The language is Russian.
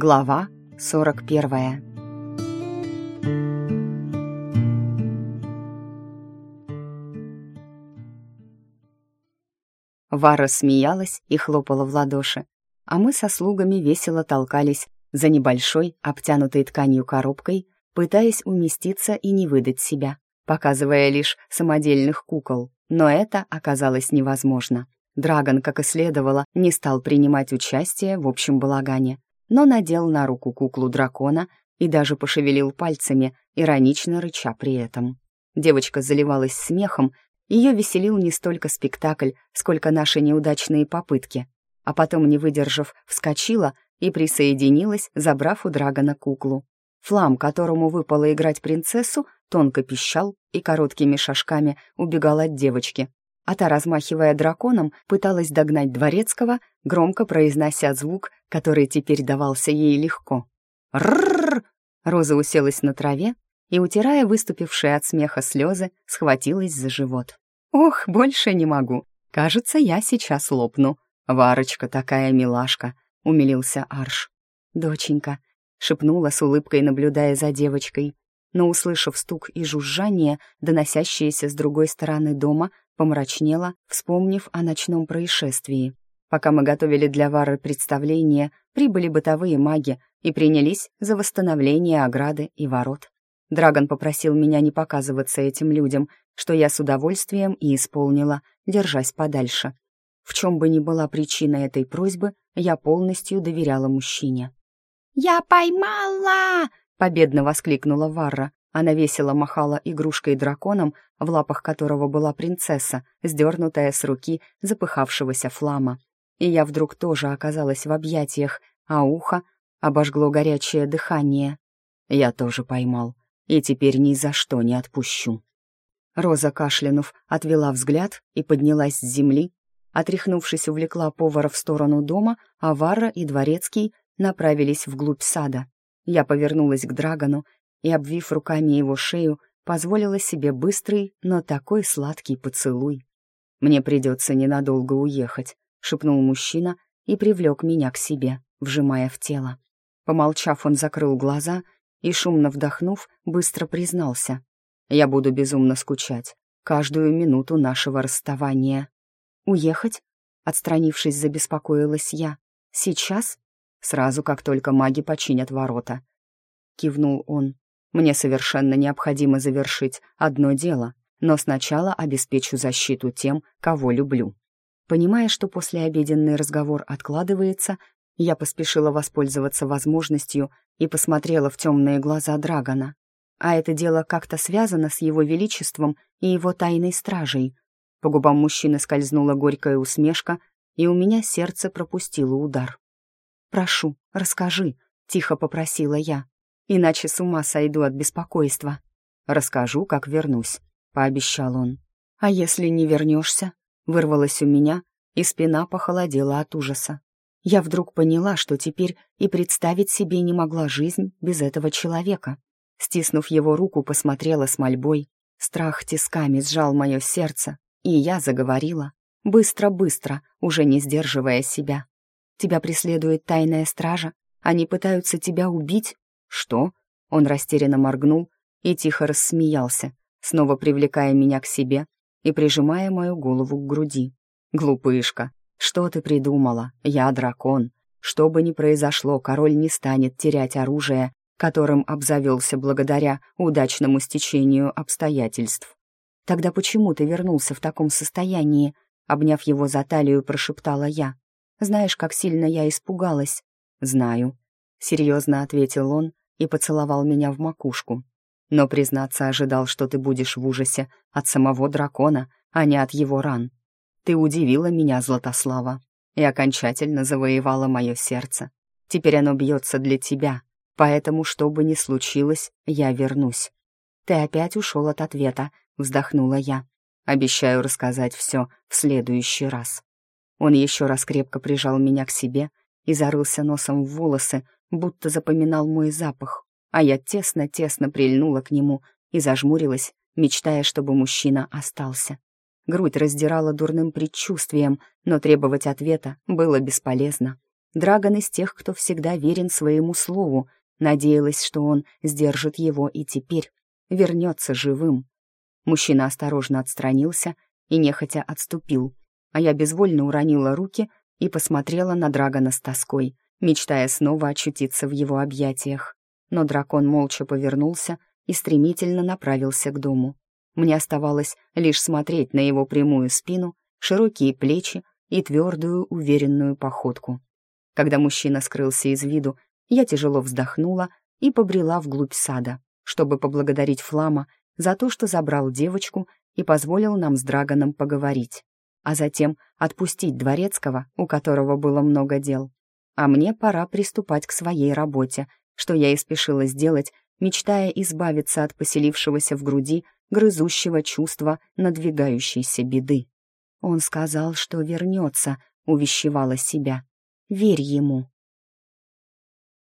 Глава 41 Вара смеялась и хлопала в ладоши, а мы со слугами весело толкались за небольшой, обтянутой тканью коробкой, пытаясь уместиться и не выдать себя, показывая лишь самодельных кукол. Но это оказалось невозможно. Драгон, как и следовало, не стал принимать участие в общем балагане, но надел на руку куклу дракона и даже пошевелил пальцами, иронично рыча при этом. Девочка заливалась смехом, ее веселил не столько спектакль, сколько наши неудачные попытки. А потом, не выдержав, вскочила и присоединилась, забрав у Драгона куклу. Флам, которому выпало играть принцессу, тонко пищал и короткими шажками убегал от девочки, а та, размахивая драконом, пыталась догнать дворецкого, громко произнося звук, который теперь давался ей легко. «Ррррр!» Роза уселась на траве и, утирая выступившие от смеха слезы, схватилась за живот. «Ох, больше не могу. Кажется, я сейчас лопну. Варочка такая милашка», — умилился Арш. «Доченька», — шепнула с улыбкой, наблюдая за девочкой, но, услышав стук и жужжание, доносящиеся с другой стороны дома, помрачнела, вспомнив о ночном происшествии. Пока мы готовили для Вары представление, прибыли бытовые маги и принялись за восстановление ограды и ворот. Драгон попросил меня не показываться этим людям, что я с удовольствием и исполнила, держась подальше. В чем бы ни была причина этой просьбы, я полностью доверяла мужчине. «Я поймала!» — победно воскликнула Варра, она весело махала игрушкой-драконом, в лапах которого была принцесса, сдернутая с руки запыхавшегося флама. И я вдруг тоже оказалась в объятиях, а ухо обожгло горячее дыхание. Я тоже поймал, и теперь ни за что не отпущу. Роза, кашлянув, отвела взгляд и поднялась с земли. Отряхнувшись, увлекла повара в сторону дома, а Варра и Дворецкий направились вглубь сада. Я повернулась к Драгону и, обвив руками его шею, позволила себе быстрый, но такой сладкий поцелуй. «Мне придется ненадолго уехать», — шепнул мужчина и привлек меня к себе, вжимая в тело. Помолчав, он закрыл глаза и, шумно вдохнув, быстро признался. «Я буду безумно скучать. Каждую минуту нашего расставания». «Уехать?» — отстранившись, забеспокоилась я. «Сейчас?» «Сразу, как только маги починят ворота», — кивнул он. Мне совершенно необходимо завершить одно дело, но сначала обеспечу защиту тем, кого люблю. Понимая, что послеобеденный разговор откладывается, я поспешила воспользоваться возможностью и посмотрела в темные глаза Драгона. А это дело как-то связано с его величеством и его тайной стражей. По губам мужчины скользнула горькая усмешка, и у меня сердце пропустило удар. «Прошу, расскажи», — тихо попросила я иначе с ума сойду от беспокойства. Расскажу, как вернусь», — пообещал он. «А если не вернешься?» — вырвалось у меня, и спина похолодела от ужаса. Я вдруг поняла, что теперь и представить себе не могла жизнь без этого человека. Стиснув его руку, посмотрела с мольбой. Страх тисками сжал мое сердце, и я заговорила. Быстро-быстро, уже не сдерживая себя. «Тебя преследует тайная стража? Они пытаются тебя убить?» «Что?» Он растерянно моргнул и тихо рассмеялся, снова привлекая меня к себе и прижимая мою голову к груди. «Глупышка, что ты придумала? Я дракон. Что бы ни произошло, король не станет терять оружие, которым обзавелся благодаря удачному стечению обстоятельств. Тогда почему ты вернулся в таком состоянии?» Обняв его за талию, прошептала я. «Знаешь, как сильно я испугалась?» «Знаю», — серьезно ответил он и поцеловал меня в макушку. Но, признаться, ожидал, что ты будешь в ужасе от самого дракона, а не от его ран. Ты удивила меня, Златослава, и окончательно завоевала мое сердце. Теперь оно бьется для тебя, поэтому, что бы ни случилось, я вернусь. Ты опять ушел от ответа, вздохнула я. Обещаю рассказать все в следующий раз. Он еще раз крепко прижал меня к себе и зарылся носом в волосы, будто запоминал мой запах, а я тесно-тесно прильнула к нему и зажмурилась, мечтая, чтобы мужчина остался. Грудь раздирала дурным предчувствием, но требовать ответа было бесполезно. Драгон из тех, кто всегда верен своему слову. Надеялась, что он сдержит его и теперь вернется живым. Мужчина осторожно отстранился и нехотя отступил, а я безвольно уронила руки и посмотрела на Драгона с тоской, мечтая снова очутиться в его объятиях. Но дракон молча повернулся и стремительно направился к дому. Мне оставалось лишь смотреть на его прямую спину, широкие плечи и твердую, уверенную походку. Когда мужчина скрылся из виду, я тяжело вздохнула и побрела вглубь сада, чтобы поблагодарить Флама за то, что забрал девочку и позволил нам с Драгоном поговорить, а затем отпустить Дворецкого, у которого было много дел. А мне пора приступать к своей работе, что я и спешила сделать, мечтая избавиться от поселившегося в груди грызущего чувства надвигающейся беды. Он сказал, что вернется, увещевала себя. Верь ему.